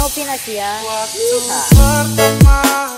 Novinasia. Ya. Waktu pertama